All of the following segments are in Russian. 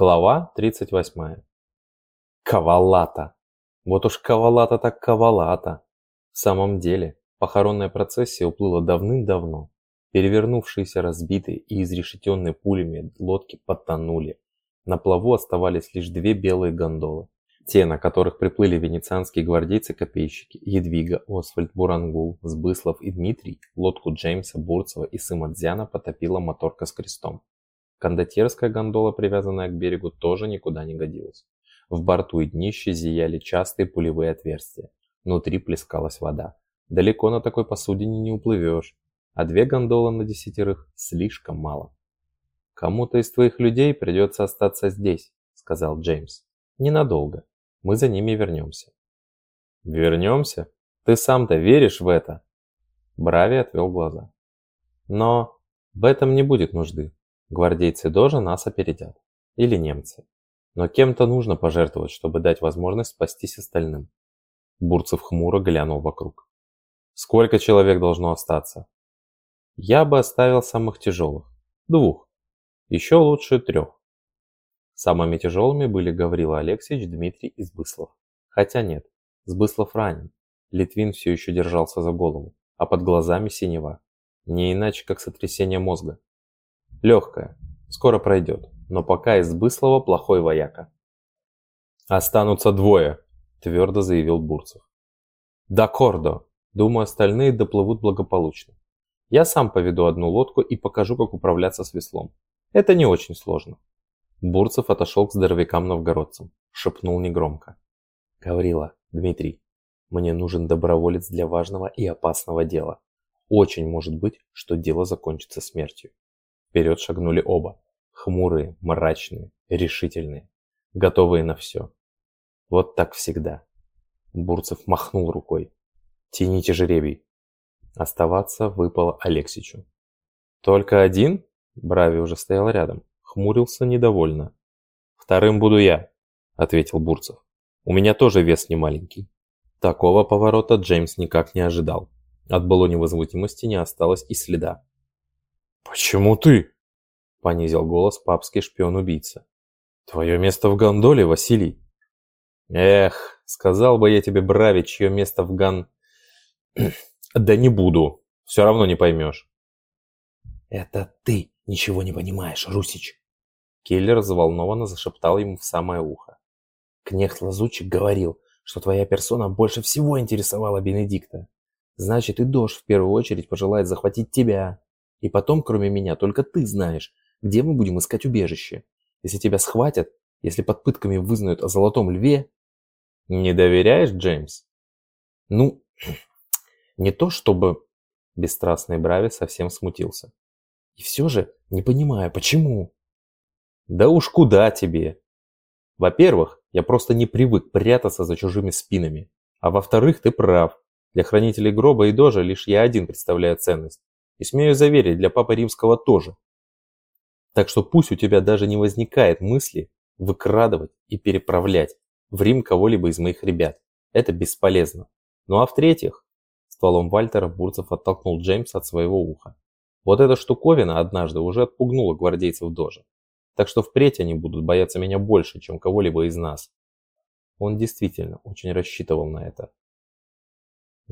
Глава 38. Кавалата. Вот уж кавалата так кавалата. В самом деле, похоронная процессия уплыла давным-давно. Перевернувшиеся, разбитые и изрешетенные пулями лодки потонули. На плаву оставались лишь две белые гондолы. Те, на которых приплыли венецианские гвардейцы-копейщики Едвига, Освальд, Бурангул, Сбыслов и Дмитрий, лодку Джеймса, Бурцева и Сымадзяна потопила моторка с крестом. Кондотьерская гондола, привязанная к берегу, тоже никуда не годилась. В борту и днище зияли частые пулевые отверстия. Внутри плескалась вода. Далеко на такой посудине не уплывешь, а две гондолы на десятерых слишком мало. «Кому-то из твоих людей придется остаться здесь», — сказал Джеймс. «Ненадолго. Мы за ними вернемся». «Вернемся? Ты сам-то веришь в это?» Брави отвел глаза. «Но в этом не будет нужды. Гвардейцы тоже нас опередят. Или немцы. Но кем-то нужно пожертвовать, чтобы дать возможность спастись остальным. Бурцев хмуро глянул вокруг. Сколько человек должно остаться? Я бы оставил самых тяжелых. Двух. Еще лучше трех. Самыми тяжелыми были Гаврила Алексеевич, Дмитрий и Сбыслов. Хотя нет, Сбыслов ранен. Литвин все еще держался за голову, а под глазами синева. Не иначе, как сотрясение мозга. Легкая. Скоро пройдет. Но пока из Быслова плохой вояка. «Останутся двое», – твердо заявил Бурцев. «Да кордо. Думаю, остальные доплывут благополучно. Я сам поведу одну лодку и покажу, как управляться с веслом. Это не очень сложно». Бурцев отошел к здоровякам-новгородцам. Шепнул негромко. «Гаврила, Дмитрий, мне нужен доброволец для важного и опасного дела. Очень может быть, что дело закончится смертью. Вперед шагнули оба. Хмурые, мрачные, решительные. Готовые на все. Вот так всегда. Бурцев махнул рукой. «Тяните жеребий». Оставаться выпало Алексичу. «Только один?» Брави уже стоял рядом. Хмурился недовольно. «Вторым буду я», — ответил Бурцев. «У меня тоже вес не маленький». Такого поворота Джеймс никак не ожидал. От былой невозмутимости не осталось и следа. «Почему ты?» — понизил голос папский шпион-убийца. «Твое место в гондоле, Василий». «Эх, сказал бы я тебе, Брави, чье место в гон...» «Да не буду, все равно не поймешь». «Это ты ничего не понимаешь, Русич!» Киллер взволнованно зашептал ему в самое ухо. «Кнехт Лазучик говорил, что твоя персона больше всего интересовала Бенедикта. Значит, и Дож в первую очередь пожелает захватить тебя. И потом, кроме меня, только ты знаешь, где мы будем искать убежище. Если тебя схватят, если под пытками вызнают о золотом льве... Не доверяешь, Джеймс? Ну, не то чтобы... Бесстрастный Брави совсем смутился. И все же не понимаю, почему? Да уж куда тебе? Во-первых, я просто не привык прятаться за чужими спинами. А во-вторых, ты прав. Для хранителей гроба и дожа лишь я один представляю ценность. И смею заверить, для Папы Римского тоже. Так что пусть у тебя даже не возникает мысли выкрадывать и переправлять в Рим кого-либо из моих ребят. Это бесполезно. Ну а в-третьих, стволом Вальтера Бурцев оттолкнул Джеймса от своего уха. Вот эта штуковина однажды уже отпугнула гвардейцев Дожа. Так что впредь они будут бояться меня больше, чем кого-либо из нас. Он действительно очень рассчитывал на это.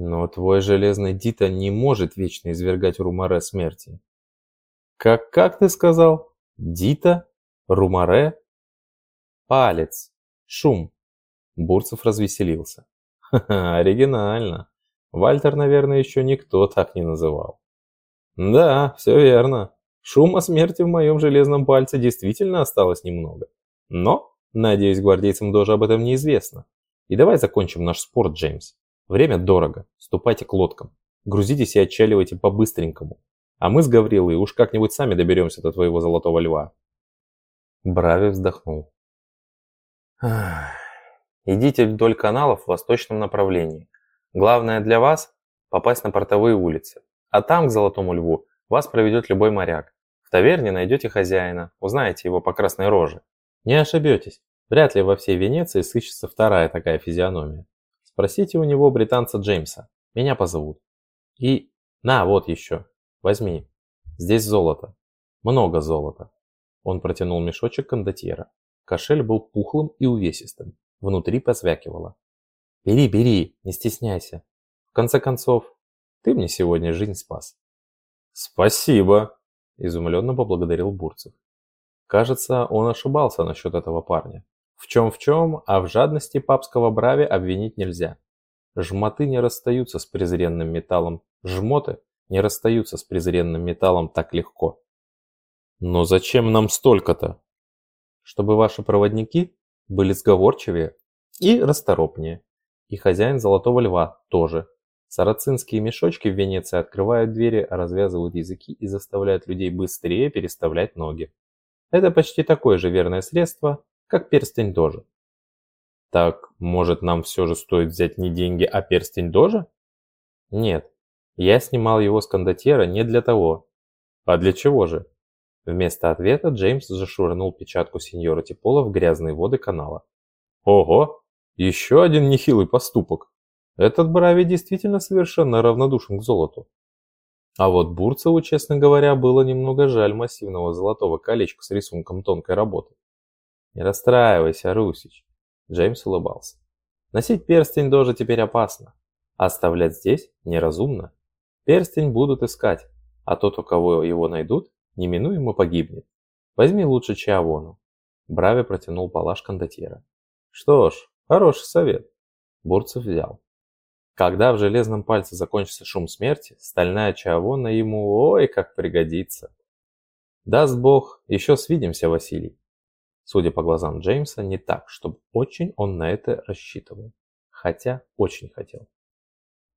Но твой железный Дита не может вечно извергать Румаре смерти. Как, как ты сказал? Дита? Румаре? Палец. Шум. Бурцев развеселился. Ха-ха, оригинально. Вальтер, наверное, еще никто так не называл. Да, все верно. Шума смерти в моем железном пальце действительно осталось немного. Но, надеюсь, гвардейцам тоже об этом неизвестно. И давай закончим наш спор, Джеймс. Время дорого. Ступайте к лодкам. Грузитесь и отчаливайте по-быстренькому. А мы с Гаврилой уж как-нибудь сами доберемся до твоего золотого льва. Брави вздохнул. Идите вдоль каналов в восточном направлении. Главное для вас – попасть на портовые улицы. А там, к Золотому Льву, вас проведет любой моряк. В таверне найдете хозяина, узнаете его по красной роже. Не ошибетесь, вряд ли во всей Венеции сыщется вторая такая физиономия. Спросите у него британца Джеймса. Меня позовут. И... На, вот еще. Возьми. Здесь золото. Много золота. Он протянул мешочек кондотьера. Кошель был пухлым и увесистым, внутри посвякивало. «Бери, бери, не стесняйся. В конце концов, ты мне сегодня жизнь спас». «Спасибо!» – изумленно поблагодарил Бурцев. Кажется, он ошибался насчет этого парня. В чем в чем, а в жадности папского брави обвинить нельзя. Жмоты не расстаются с презренным металлом, жмоты не расстаются с презренным металлом так легко. Но зачем нам столько-то? Чтобы ваши проводники были сговорчивее и расторопнее. И хозяин Золотого Льва тоже. Сарацинские мешочки в Венеции открывают двери, развязывают языки и заставляют людей быстрее переставлять ноги. Это почти такое же верное средство, как перстень Дожа. Так, может нам все же стоит взять не деньги, а перстень Дожа? Нет, я снимал его с кондотьера не для того. А для чего же? Вместо ответа Джеймс зашвырнул печатку сеньора Типола в грязные воды канала. Ого, еще один нехилый поступок. Этот Брави действительно совершенно равнодушен к золоту. А вот Бурцеву, честно говоря, было немного жаль массивного золотого колечка с рисунком тонкой работы. «Не расстраивайся, Русич», — Джеймс улыбался. «Носить перстень тоже теперь опасно, а оставлять здесь неразумно. Перстень будут искать, а тот, у кого его найдут, неминуемо погибнет. Возьми лучше Чиавону. Брави протянул палаш кондотьера. Что ж, хороший совет. Бурцев взял. Когда в железном пальце закончится шум смерти, стальная Чиавона ему ой как пригодится. Даст бог, еще свидимся, Василий. Судя по глазам Джеймса, не так, чтобы очень он на это рассчитывал. Хотя очень хотел.